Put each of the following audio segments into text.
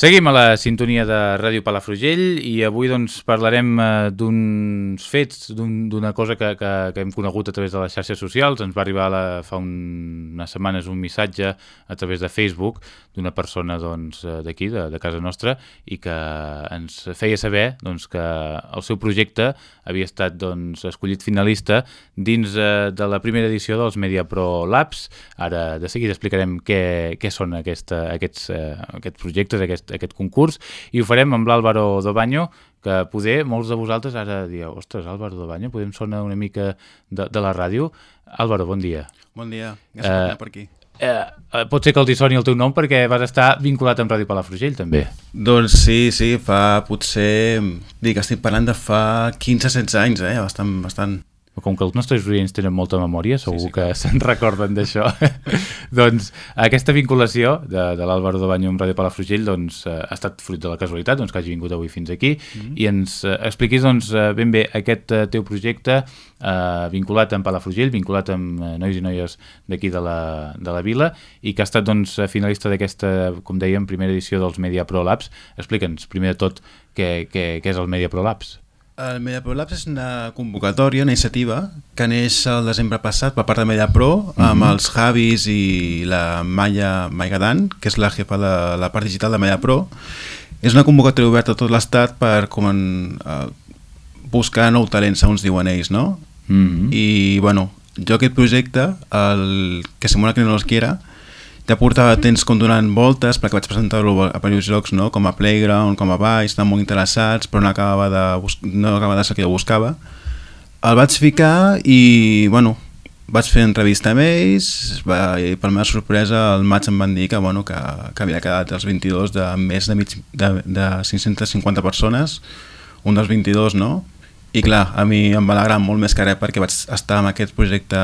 Seguim a la sintonia de Ràdio Palafrugell i avui doncs, parlarem eh, d'uns fets, d'una un, cosa que, que, que hem conegut a través de les xarxes socials. Ens va arribar la, fa un, unes setmanes un missatge a través de Facebook d'una persona doncs, eh, d'aquí, doncs, de, de casa nostra, i que ens feia saber doncs, que el seu projecte havia estat doncs, escollit finalista dins eh, de la primera edició dels Media Pro Labs. Ara de seguida explicarem què, què són aquesta, aquests, aquests projectes, aquests aquest concurs i ho farem amb l'Àlvaro Dobanyo que poder molts de vosaltres ara dieu ostres, Àlvaro Dobanyo, podem sonar una mica de, de la ràdio. Àlvaro, bon dia. Bon dia, gràcies uh, per aquí. Eh, pot ser que el ti soni el teu nom perquè vas estar vinculat amb Ràdio Palafrugell també doncs sí, sí, fa potser dic, estic parlant de fa 15-16 anys eh? bastant, bastant com que els nostres oients tenen molta memòria, segur sí, sí, que se'n recorden d'això, doncs aquesta vinculació de, de l'Àlvaro de Banyo amb Ràdio Palafrugell doncs, eh, ha estat fruit de la casualitat doncs, que hagi vingut avui fins aquí mm -hmm. i ens eh, expliquis doncs, eh, ben bé aquest eh, teu projecte eh, vinculat amb Palafrugell, vinculat amb eh, nois i noies d'aquí de, la, de la vila i que ha estat doncs, finalista d'aquesta, com dèiem, primera edició dels Media Pro Labs. Explica'ns primer de tot què, què, què és el Media Pro Labs. El MediaPro Labs és una convocatòria, una iniciativa que neix el desembre passat per part de MediaPro amb mhm. els Javis i la Maya Maigadan, que és la jefa de la part digital de MediaPro. És una convocatòria oberta a tot l'estat per com en, uh, buscar nou talent, segons diuen ells, no? Mhm. -huh. I, bueno, jo aquest projecte, el que sembla que no els quiera, ja portava temps com donant voltes perquè vaig presentar-lo a diversos llocs no? com a Playground, com a Vice, estan molt interessats però no acabava de, no acabava de ser que jo buscava el vaig ficar i bueno, vaig fer entrevista amb ells va, i per meva sorpresa al maig em van dir que, bueno, que, que havia quedat els 22 de més de, mig, de, de 550 persones un dels 22 no? i clar, a mi em va alegrar molt més que res perquè vaig estar en aquest projecte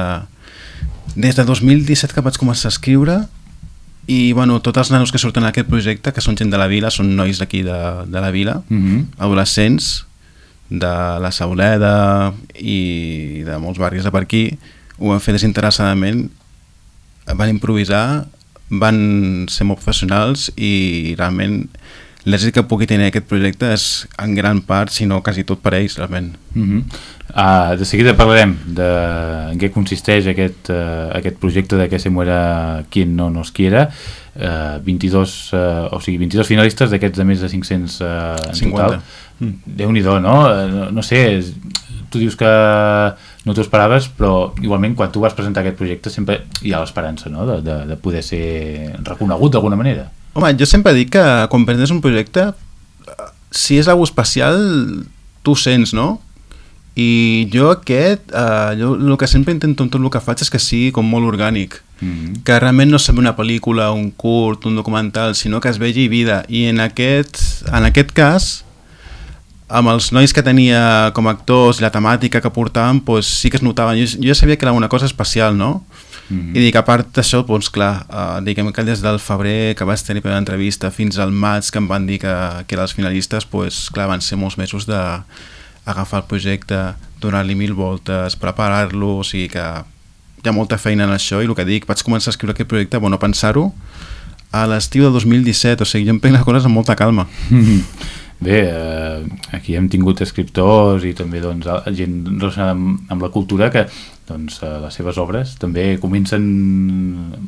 des de 2017 que vaig començar a escriure i bueno, tots els nanos que surten en aquest projecte que són gent de la vila, són nois d'aquí de, de la vila, mm -hmm. adolescents de la Sauleda i de molts barris de per aquí ho van fer desinteressadament van improvisar van ser molt professionals i realment l'èxit que pugui tenir aquest projecte és en gran part, si no quasi tot per ells realment mm -hmm. uh, de seguida parlarem de en què consisteix aquest, uh, aquest projecte de que se muera quien no nos quiera uh, 22, uh, o sigui 22 finalistes d'aquests de més de 500 uh, en 50. total mm. Déu-n'hi-do, no? Uh, no? No sé, tu dius que no t'ho esperaves, però igualment quan tu vas presentar aquest projecte sempre hi ha l'esperança no? de, de, de poder ser reconegut d'alguna manera. Home, jo sempre dic que quan presentes un projecte, si és algo especial, tu sents, no? I jo aquest, eh, jo el que sempre intento en tot el que faig és que sigui com molt orgànic, mm -hmm. que realment no sigui una pel·lícula, un curt, un documental, sinó que es vegi vida. I en aquest, en aquest cas, amb els nois que tenia com a actors i la temàtica que portaven, pues, sí que es notaven. Jo, jo ja sabia que era una cosa especial, no? Mm -hmm. I dic, a part d'això, doncs clar, uh, diguem que des del febrer que vaig tenir per entrevista fins al maig que em van dir que, que eren els finalistes, doncs clar, van ser molts mesos de agafar el projecte, donar-li mil voltes, preparar-lo, o sigui que hi ha molta feina en això i el que dic, vaig començar a escriure aquest projecte, bueno, pensar-ho a l'estiu de 2017, o sigui, jo em prenc les coses amb molta calma. Mm -hmm. Bé, eh, aquí hem tingut escriptors i també doncs, gent relacionada amb, amb la cultura que doncs, eh, les seves obres també comencen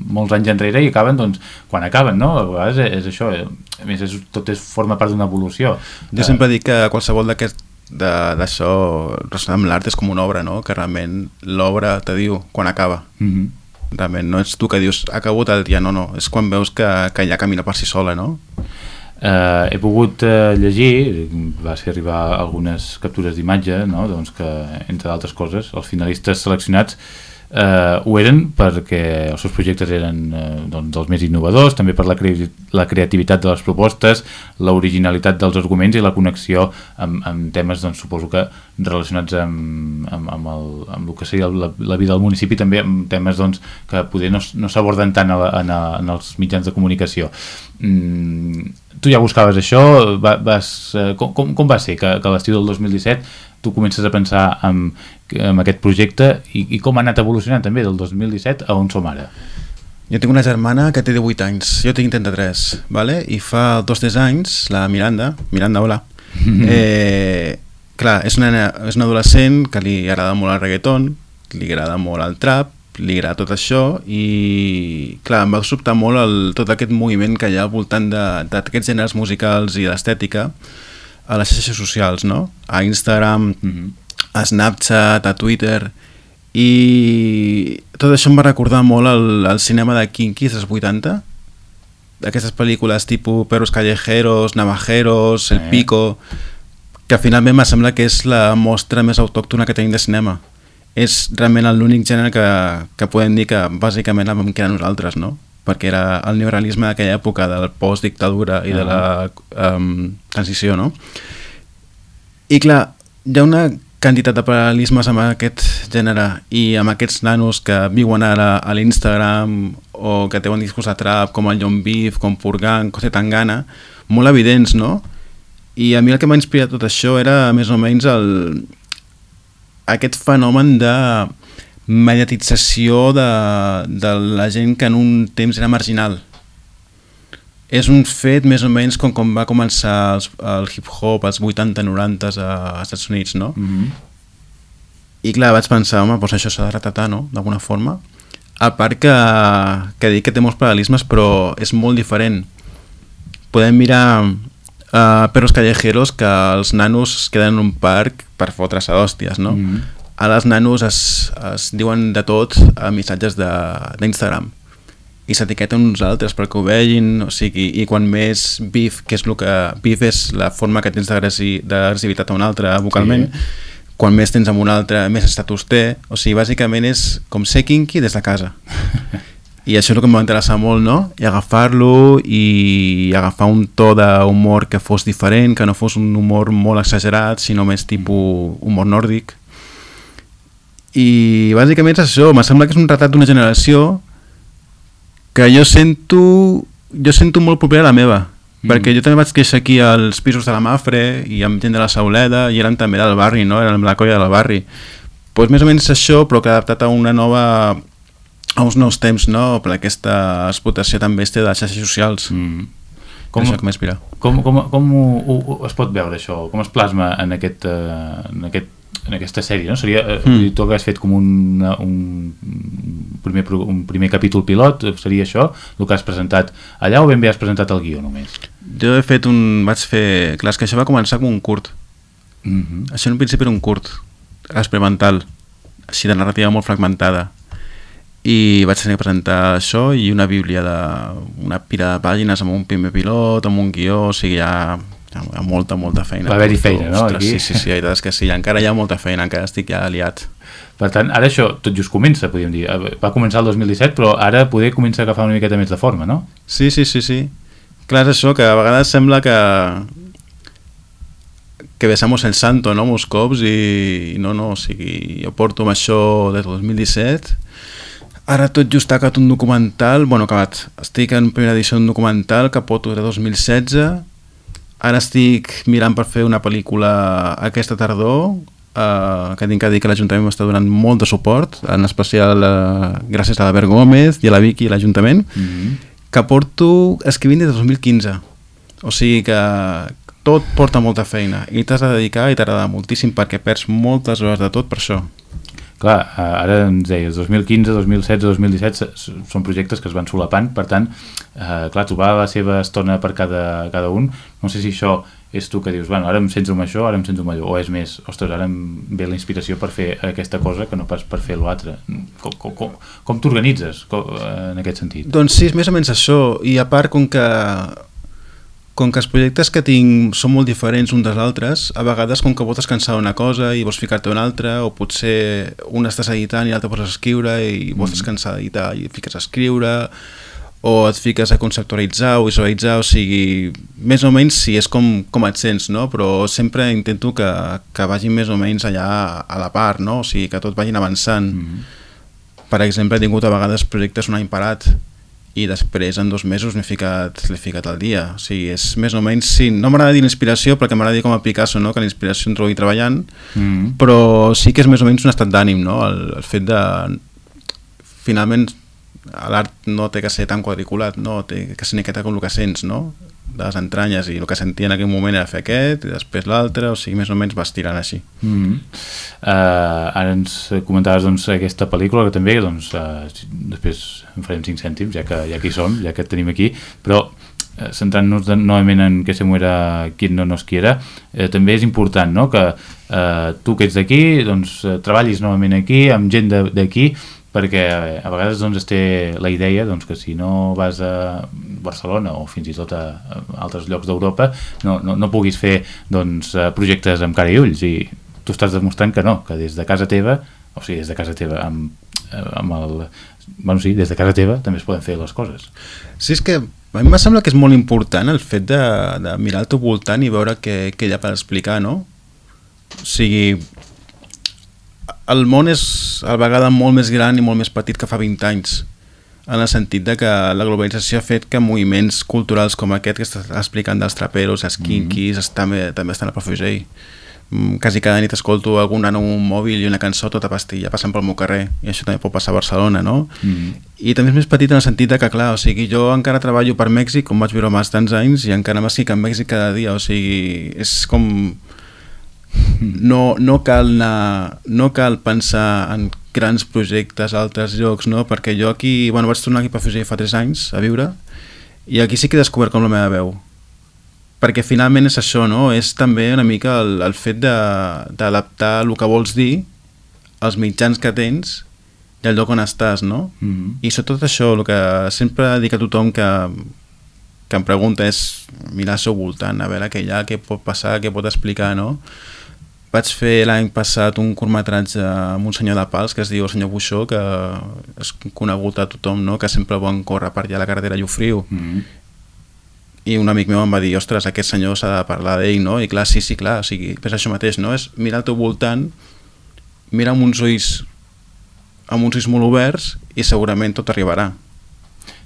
molts anys enrere i acaben doncs, quan acaben, no? A vegades és, és això, eh, a més és, tot és, forma part d'una evolució. Jo eh, sempre dic que qualsevol d'aquest d'això relacionat amb l'art és com una obra, no? que realment l'obra te diu quan acaba. Mm -hmm. Realment no ets tu que dius ha acabut el dia, no, no, és quan veus que, que ja camina per si sola, no? Eh, he pogut eh, llegir, va ser arribar algunes captures d'imatge, no? doncs que, entre d'altres coses, els finalistes seleccionats eh, ho eren perquè els seus projectes eren eh, doncs, dels més innovadors, també per la, cre la creativitat de les propostes, l'originalitat dels arguments i la connexió amb, amb temes, doncs, suposo que relacionats amb, amb, amb, el, amb el que seria la, la vida del municipi, també amb temes doncs, que poder no, no s'aborden tant a en, a, en els mitjans de comunicació. Mm, tu ja buscaves això, va, vas, eh, com, com, com va ser que, que l'estiu del 2017 tu comences a pensar en, en aquest projecte i, i com ha anat evolucionant també del 2017 a on som ara? Jo tinc una germana que té 18 anys, jo tinc 33, vale? i fa dos o tres anys, la Miranda, Miranda, hola, eh, clar, és una, és una adolescent que li agrada molt el reggaeton, li agrada molt el trap, li agrada tot això i clar, em va sobtar molt el, tot aquest moviment que hi ha al voltant d'aquests gèneres musicals i l'estètica a les xarxes socials, no? A Instagram, mm -hmm. a Snapchat, a Twitter i tot això em va recordar molt el, el cinema de Kinky dels 80 d'aquestes pel·lícules tipus Perros Callejeros, Navajeros, El Pico que finalment me sembla que és la mostra més autòctona que tenim de cinema és realment l'únic gènere que, que podem dir que bàsicament vam quedar nosaltres, no? perquè era el neorealisme d'aquella època del post-dictadura i uh -huh. de la um, transició, no? I clar, hi ha una quantitat de paral·lelismes amb aquest gènere i amb aquests nanos que viuen ara a l'Instagram o que teuen discos de trap com el John Beef, com Purgan, José Tangana, molt evidents, no? I a mi el que m'ha inspirat tot això era més o menys el, aquest fenomen de mediatització de, de la gent que en un temps era marginal. És un fet més o menys com, com va començar els, el hip-hop als 80-90 als Estats Units, no? Mm -hmm. I clar, vaig pensar, home, doncs això s'ha de retratar, no?, d'alguna forma. A part que, que dic que té molts paral·lelismes, però és molt diferent. Podem mirar uh, perros callejeros que els nanos es queden en un parc per fotre-se d'hòsties, no? Mm -hmm. Ara els nanos es, es diuen de tot a missatges d'Instagram i s'etiqueten uns altres perquè ho vegin, o sigui, i quan més beef, que és el que... Beef és la forma que tens d'agressivitat a un altre vocalment, sí. quan més tens amb un altre, més estatus té, o sigui, bàsicament és com ser kinky des de casa. i això és el que em va interessar molt, no? I agafar-lo i agafar un to d'humor que fos diferent, que no fos un humor molt exagerat, sinó més tipus humor nòrdic. I bàsicament és això, me sembla que és un retrat d'una generació que jo sento jo sento molt propera a la meva, mm. perquè jo també vaig créixer aquí als pisos de la Mafre i amb gent de la Sauleda i eren també del barri, no? Eren la colla del barri. Doncs pues més o menys això, però que adaptat a una nova a uns nous temps, no?, per aquesta explotació tan bèstia de les xarxes socials. Mm. Com, això m'inspira. Com, com, com ho, ho, es pot veure això? Com es plasma en, aquest, uh, en, aquest, en aquesta sèrie? No? Seria, uh, mm. Tu has fet com un, un, primer, un primer capítol pilot, seria això, el que has presentat allà o ben bé has presentat el guió només? Jo he fet un... vaig fer... Clar, que això va començar com un curt. Mm -hmm. Això en un principi era un curt experimental, així de narrativa molt fragmentada i vaig tenir que presentar això i una bíblia de una pila de pàgines amb un primer pilot, amb un guió, o sigui, hi ha, hi ha molta, molta feina. Va haver-hi feina, no? Ostres, aquí? Sí, sí, sí, la és que sí, encara hi ha molta feina, encara estic ja aliat. Per tant, ara això tot just comença, podríem dir. Va començar el 2017, però ara poder començar a agafar una miqueta més de forma, no? Sí, sí, sí, sí. Clar, és això, que a vegades sembla que que besamos el santo, no?, molts cops, i, i no, no, o sigui, jo porto amb això des del 2017 Ara tot just ha acabat un documental, bueno, acabat, estic en primera edició d'un documental que porto de 2016, ara estic mirant per fer una pel·lícula aquesta tardor, eh, que tinc que dir que l'Ajuntament m'està donant molt de suport, en especial eh, gràcies a l'Albert Gómez i a la Vicky i l'Ajuntament, mm -hmm. que porto escrivint des de 2015. O sigui que tot porta molta feina i t'has de dedicar i t'agrada moltíssim perquè perds moltes hores de tot per això clar, ara ens deies 2015, 2016, 2017 són projectes que es van solapant, per tant eh, clar, trobar la seva estona per cada, cada un, no sé si això és tu que dius, bueno, ara em sento amb això, ara em sento amb allò, o és més, ostres, ara em ve la inspiració per fer aquesta cosa que no pas per fer l'altre. Com, com, com, com t'organitzes en aquest sentit? Doncs sí, és més o menys això, i a part com que com que els projectes que tinc són molt diferents uns dels altres, a vegades com que vols cansar una cosa i vols ficar-te una altra, o potser un estàs editant i l'altre poses a escriure i vols mm. descansar d'editar i fiques a escriure, o et fiques a conceptualitzar o visualitzar, o sigui, més o menys sí, és com, com et sents, no? però sempre intento que, que vagin més o menys allà a la part, no? o sigui, que tot vagin avançant. Mm -hmm. Per exemple, he tingut a vegades projectes un any parat, i després en dos mesos l'he ficat, ficat al dia. O sigui, és més o menys, sí, no m'agrada dir l'inspiració perquè m'agrada dir com a Picasso, no? que la inspiració em trobi treballant, mm. però sí que és més o menys un estat d'ànim, no? el, el fet de finalment l'art no té que ser tan quadriculat, no, té que ser una miqueta com el que sents, no? De les entranyes i el que sentia en aquell moment era fer aquest i després l'altre, o sigui, més o menys vas tirant així. Mm -hmm. uh, ara ens comentaves doncs, aquesta pel·lícula que també, doncs, uh, després en farem 5 cèntims, ja que, ja hi som, ja que tenim aquí, però eh, centrant-nos novament en que se muera qui no nos quiera, eh, també és important no? que eh, tu que ets d'aquí doncs, treballis novament aquí, amb gent d'aquí, perquè a vegades doncs, es té la idea doncs, que si no vas a Barcelona o fins i tot a, a altres llocs d'Europa no, no, no puguis fer doncs, eh, projectes amb cara i ulls i tu estàs demostrant que no, que des de casa teva o sigui, des de casa teva amb, eh, amb el... Bueno, sí, des de casa teva també es poden fer les coses. Sí, és que a mi em sembla que és molt important el fet de, de mirar al teu voltant i veure què, què hi ha per explicar, no? O sigui, el món és a vegada molt més gran i molt més petit que fa 20 anys en el sentit de que la globalització ha fet que moviments culturals com aquest que estàs explicant dels traperos, els kinkis, mm -hmm. també, també estan a Palafrugell. Mm, quasi cada nit escolto algun nano un mòbil i una cançó tota pastilla passant pel meu carrer i això també pot passar a Barcelona, no? Mm -hmm. I també és més petit en el sentit de que, clar, o sigui, jo encara treballo per Mèxic, com vaig viure més tants anys, i encara m'estic en Mèxic cada dia, o sigui, és com no, no, cal anar, no cal pensar en grans projectes a altres llocs, no? perquè jo aquí, bueno, vaig tornar aquí a Fugir fa 3 anys a viure i aquí sí que he descobert com la meva veu perquè finalment és això, no? és també una mica el, el fet d'adaptar el que vols dir als mitjans que tens i al lloc on estàs, no? Mm -hmm. I sobretot això, el que sempre dic a tothom que, que em pregunta és mirar al seu voltant, a veure què hi ha, què pot passar, què pot explicar, no? Vaig fer l'any passat un curtmetratge amb un senyor de Pals que es diu el senyor Buixó, que és conegut a tothom, no? que sempre bon córrer per allà a la carretera Llofriu. Mm -hmm. I un amic meu em va dir, ostres, aquest senyor s'ha de parlar d'ell, no? I clar, sí, sí, clar, o sigui, és això mateix, no? És mirar al teu voltant, mirar amb uns ulls amb uns ulls molt oberts i segurament tot arribarà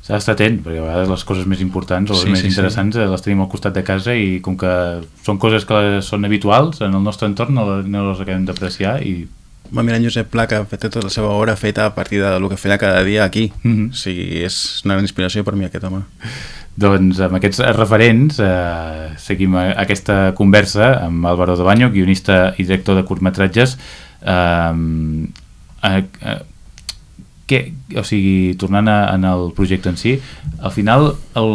s'ha d'estar atent, perquè a vegades les coses més importants o les sí, més sí, interessants sí. les tenim al costat de casa i com que són coses que són habituals en el nostre entorn no, no les acabem d'apreciar i Va mirar en Josep Pla que ha fet tota la seva obra feta a partir del que feia cada dia aquí. Mm -hmm. O sigui, és una gran inspiració per mi aquest home. Doncs amb aquests referents eh, seguim aquesta conversa amb Álvaro de Baño, guionista i director de curtmetratges. Eh, eh, eh, que, o sigui, tornant a, en el projecte en si, al final el,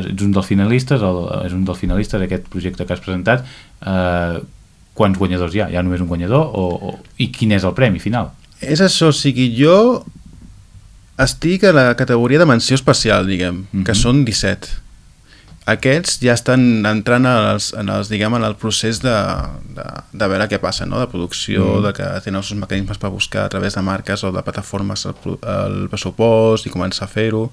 ets un dels finalistes, el, és un dels finalistes d'aquest projecte que has presentat, eh, quants guanyadors hi ha? Hi ha només un guanyador? O, o, I quin és el premi final? És això, o sigui, jo estic a la categoria de menció especial, diguem, mm -hmm. que són 17 aquests ja estan entrant en, els, en, els, diguem, en el procés de, de, de veure què passa, no? de producció, mm. de que tenen els seus mecanismes per buscar a través de marques o de plataformes el, el pressupost i començar a fer-ho.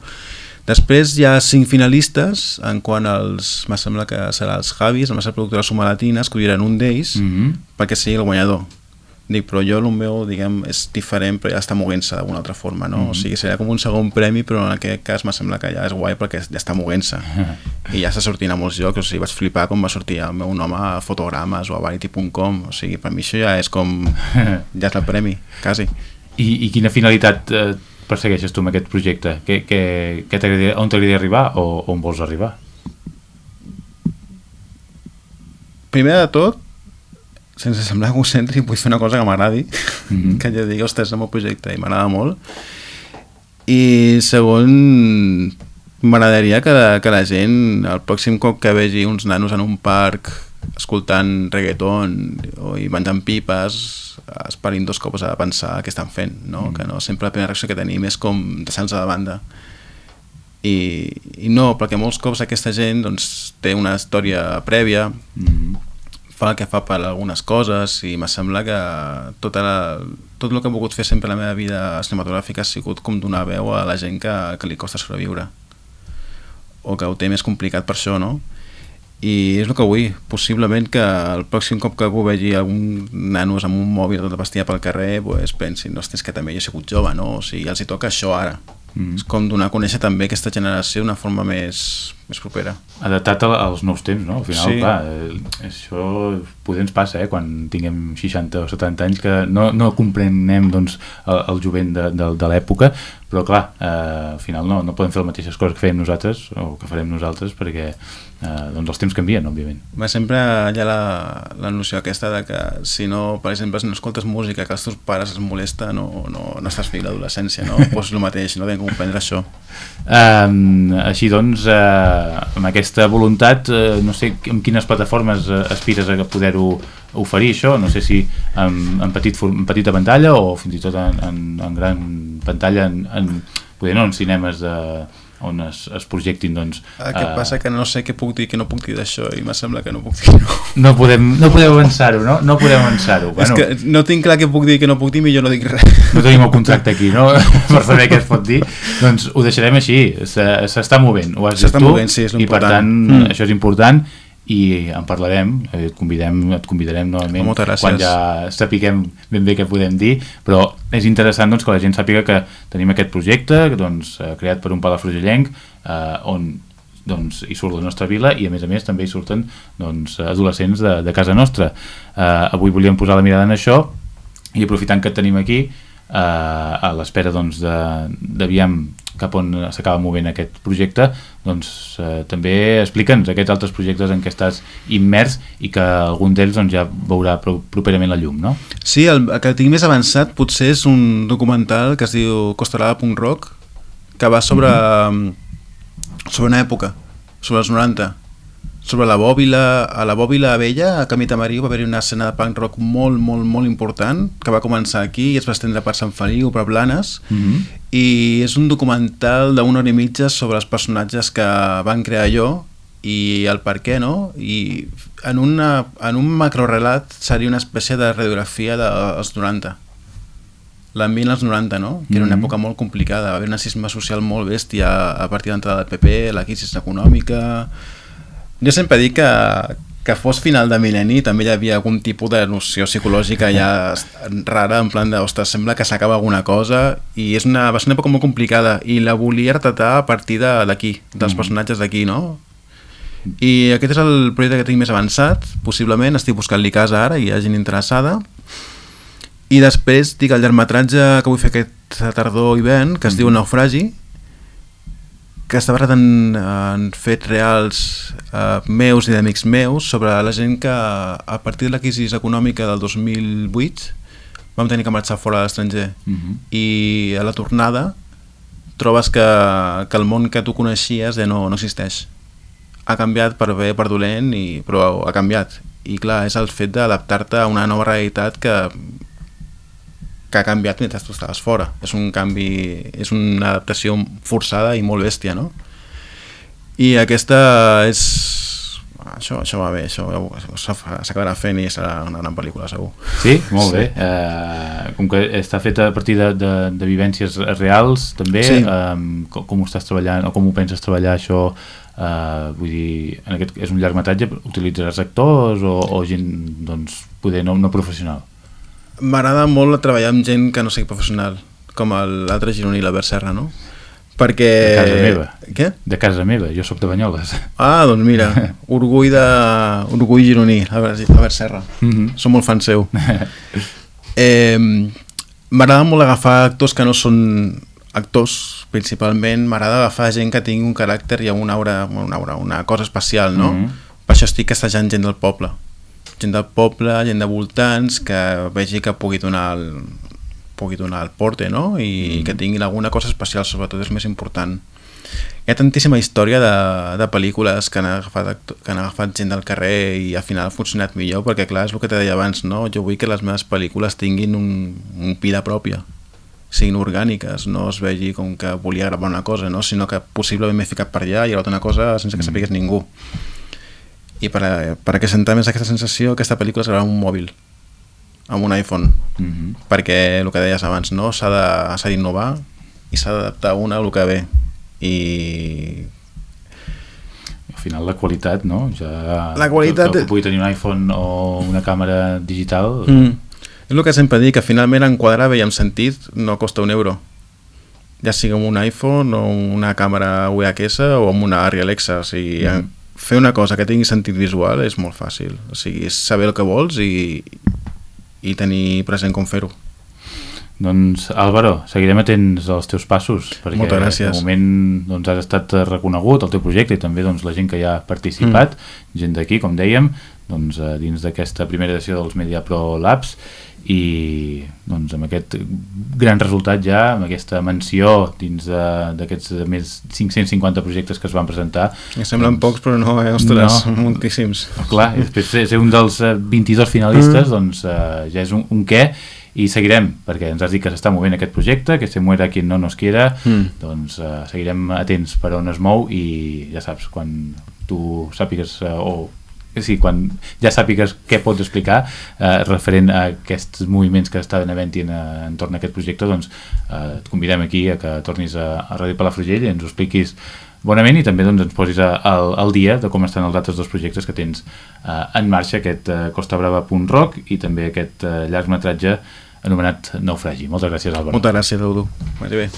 Després hi ha cinc finalistes, en quant als, me sembla que serà els Javis, la massa productora Suma Latina, escolliran un d'ells mm -hmm. perquè sigui el guanyador. Dic, però jo el meu, diguem, és diferent, però ja està moguent-se d'alguna altra forma, no? Mm -hmm. O sigui, seria com un segon premi, però en aquest cas me sembla que ja és guai perquè ja està moguent-se. I ja està sortint a molts llocs, o sigui, vaig flipar com va sortir el meu nom a fotogrames o a Vanity.com, o sigui, per mi això ja és com... ja és el premi, quasi. I, i quina finalitat eh, persegueixes tu amb aquest projecte? Que, que, que on t'agradaria arribar o on vols arribar? Primer de tot, sense semblar egocèntric, vull fer una cosa que m'agradi, mm -hmm. que ja digui, ostres, el meu projecte, i m'agrada molt. I segon, m'agradaria que, que la gent, el pròxim cop que vegi uns nanos en un parc escoltant reggaeton o i menjant pipes, esperin dos cops a pensar què estan fent, no? Mm. que no sempre la primera reacció que tenim és com deixar-nos de banda. I, I no, perquè molts cops aquesta gent doncs, té una història prèvia, mm -hmm fa el que fa per algunes coses i m'ha sembla que tota la, tot el que he volgut fer sempre a la meva vida cinematogràfica ha sigut com donar veu a la gent que, que li costa sobreviure o que ho té més complicat per això, no? I és el que vull, possiblement que el pròxim cop que algú vegi algun nanos amb un mòbil tota vestia pel carrer pues, pensin, ostres, que també jo he sigut jove, no? O sigui, els hi toca això ara. Mm -hmm. És com donar a conèixer també aquesta generació d'una forma més més propera. Adaptat als nous temps, no? Al final, Sí. clar, eh, això poder ens passa, eh? Quan tinguem 60 o 70 anys, que no, no comprenem doncs, el, el jovent de, de, de l'època, però clar, eh, al final no, no podem fer les mateixes coses que fèiem nosaltres o que farem nosaltres perquè eh, doncs els temps canvien, òbviament. Va, sempre hi ha la, la noció aquesta de que si no, per exemple, si no escoltes música que els teus pares es molesta, no, no, no estàs fill d'adolescència, no? Pues el mateix, no devem comprendre això. Um, així doncs, uh, amb aquesta voluntat, uh, no sé amb quines plataformes uh, aspires a poder-ho oferir això, no sé si en, en, petit, en petita pantalla o fins i tot en, en, en gran pantalla, en, en, poder no en cinemes de, on es, es projectin doncs, El que eh, passa que no sé què puc dir, què no puc dir d'això i me sembla que no puc dir no. no podem, no podem avançar-ho, no? No podem avançar-ho. Bueno. És que no tinc clar què puc dir i què no puc dir, millor no dic res. no tenim el contracte aquí, no? per saber què es pot dir, doncs ho deixarem així, Se- s'està movent, ho has dit tu, movent, sí, és i per tant Mm. això és important i en parlarem, eh, et convidem, et convidarem novament quan ja sapiguem ben bé què podem dir, però és interessant doncs, que la gent sàpiga que tenim aquest projecte doncs, eh, creat per un palafrugellenc eh, on doncs, hi surt la nostra vila i a més a més també hi surten doncs, adolescents de, de casa nostra. Eh, avui volíem posar la mirada en això i aprofitant que et tenim aquí eh, a l'espera doncs, de, cap on s'acaba movent aquest projecte doncs eh, també explica'ns aquests altres projectes en què estàs immers i que algun d'ells doncs, ja veurà pro properament la llum, no? Sí, el, el que tinc més avançat potser és un documental que es diu Costarada Punk Rock que va sobre, sobre una època, sobre els 90 sobre la bòbila, a la bòbila vella, a Camí Tamariu, va haver-hi una escena de punk rock molt, molt, molt important, que va començar aquí i es va estendre per Sant Feliu, per Blanes, Mm -hmm. I és un documental d'una hora i mitja sobre els personatges que van crear allò i el per què, no? I en, una, en un macrorelat seria una espècie de radiografia dels 90 l'ambient als 90, no? Que era una Mhm. època molt complicada, va haver un cisma social molt bèstia a partir de l'entrada del PP, la crisi econòmica... Jo sempre dic que, que fos final de mil·lenni també hi havia algun tipus de noció psicològica ja rara, en plan de, ostres, sembla que s'acaba alguna cosa i és una, va ser una època molt complicada i la volia retratar a partir de- d'aquí, dels Mhm. personatges d'aquí, no? I aquest és el projecte que tinc més avançat, possiblement, estic buscant-li casa ara i hi ha gent interessada. I després dic el llargmetratge que vull fer aquest tardor-hivern, que es diu Naufragi, que està basat en, en fets reals eh, meus i d'amics meus sobre la gent que a partir de la crisi econòmica del 2008 vam tenir que marxar fora de l'estranger. Mm -hmm. i a la tornada trobes que, que el món que tu coneixies ja no, no existeix. Ha canviat per bé, per dolent i, però ha canviat. I clar, és el fet d'adaptar-te a una nova realitat que que ha canviat mentre tu estaves fora és un canvi, és una adaptació forçada i molt bèstia no? i aquesta és això, això va bé això s'acabarà fent i serà una gran pel·lícula segur Sí, molt Sí. bé. Uh, com que està feta a partir de, de, de vivències reals, també, Sí. um, com, com ho estàs treballant o com ho penses treballar això? Uh, vull dir, en aquest, és un llargmetratge, utilitzaràs actors o, o gent, doncs, poder no, no professional? M'agrada molt treballar amb gent que no sigui professional, com l'altre gironí, l'Albert Serra, no? Perquè... De casa meva. Què? De casa meva, jo sóc de Banyoles. Ah, doncs mira, orgull de... orgull gironí, l'Albert Serra. Mm -hmm. Som molt fan seu. Eh, m'agrada molt agafar actors que no són actors, principalment. M'agrada agafar gent que tingui un caràcter i una aura, una, aura, una cosa especial, no? Mhm. Per això estic assajant gent del poble. Gent del poble, gent de voltants, que vegi que pugui donar el, pugui donar el porte, no? I Mhm. que tinguin alguna cosa especial, sobretot és més important. Hi ha tantíssima història de, de pel·lícules que han, agafat, que han agafat gent del carrer i al final ha funcionat millor, perquè clar, és el que te deia abans, no? Jo vull que les meves pel·lícules tinguin un, un vida pròpia, siguin orgàniques, no es vegi com que volia gravar una cosa, no? sinó que possiblement m'he ficat per allà i gravat una cosa sense que Mm. sapigués ningú. I per, a, per acrescentar més aquesta sensació, aquesta pel·lícula es grava amb un mòbil, amb un iPhone, Mm -hmm. perquè el que deies abans, no? s'ha d'innovar i s'ha d'adaptar una a el que ve i Al final la qualitat, no? Ja, La qualitat- Que, que pugui tenir un iPhone o una càmera digital... mm. és el que sempre dic, que finalment enquadrar bé i amb sentit no costa un euro ja sigui amb un iPhone o una càmera VHS o amb una Arri Alexa, o sigui, mm. Fer una cosa que tingui sentit visual és molt fàcil, o sigui, és saber el que vols i, i tenir present com fer-ho. Doncs Álvaro, seguirem atents als teus passos perquè Moltes gràcies. de moment doncs, has estat reconegut el teu projecte i també doncs, la gent que hi ha participat, mm. gent d'aquí, com dèiem, doncs, eh, dins d'aquesta primera edició dels Media Pro Labs i doncs, amb aquest gran resultat ja, amb aquesta menció dins d'aquests més 550 projectes que es van presentar. Que semblen doncs, pocs, però no, eh? Ostres, no. moltíssims. Clar, i després ser un dels 22 finalistes, mm. doncs eh, ja és un, un què, i seguirem, perquè ens has dit que s'està movent aquest projecte, que se muera qui no nos quiera, mm. doncs uh, seguirem atents per on es mou i ja saps, quan tu sàpigues uh, o sí, quan ja sàpigues què pots explicar eh, referent a aquests moviments que estaven havent en, entorn a aquest projecte doncs eh, et convidem aquí a que tornis a, a Ràdio Palafrugell i ens ho expliquis bonament i també doncs, ens posis al, dia de com estan els altres dos projectes que tens eh, en marxa, aquest eh, Costa Brava Punt Rock i també aquest eh, llargmetratge anomenat Naufragi. Moltes gràcies, Álvaro. Moltes gràcies, Edu. Vagi bé.